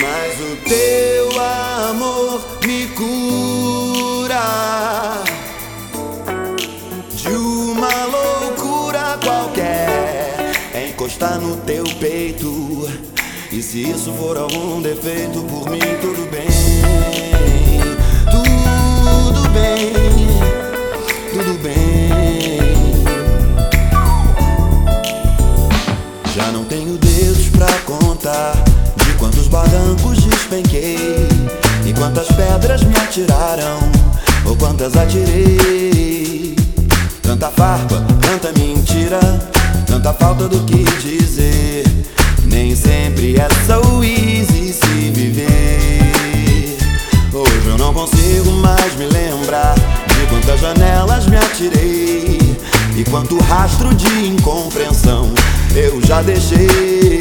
Mas o teu amor me cura de uma loucura qualquer. É encostar no teu peito. E se isso for algum defeito, por mim tudo bem. Tudo bem, tudo bem. Já não tenho dedos pra contar barrancos despenquei e quantas pedras me atiraram ou quantas atirei. Tanta farpa, tanta mentira, tanta falta do que dizer. Nem sempre é so easy se viver. Hoje eu não consigo mais me lembrar de quantas janelas me atirei e quanto rastro de incompreensão eu já deixei.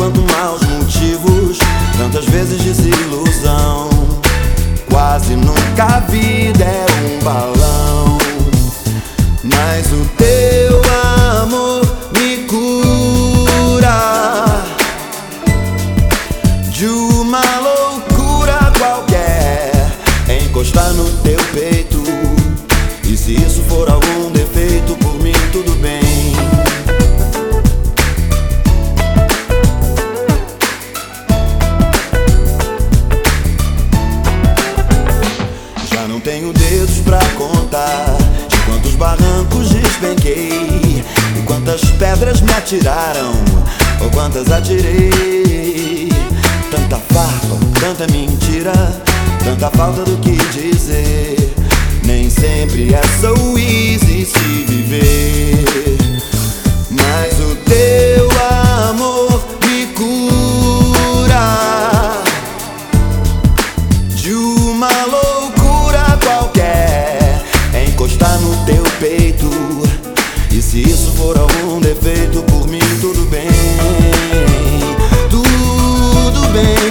Quanto maus motivos, tantas vezes desilusão. Quase nunca a vida é um balão, mas o teu amor me cura de uma loucura qualquer. Encostar no teu peito, e se isso for algum defeito, barrancos despenquei e quantas pedras me atiraram ou quantas atirei. Tanta farpa, tanta mentira, tanta falta do que dizer. Nem sempre é so easy se viver. bem, tudo bem.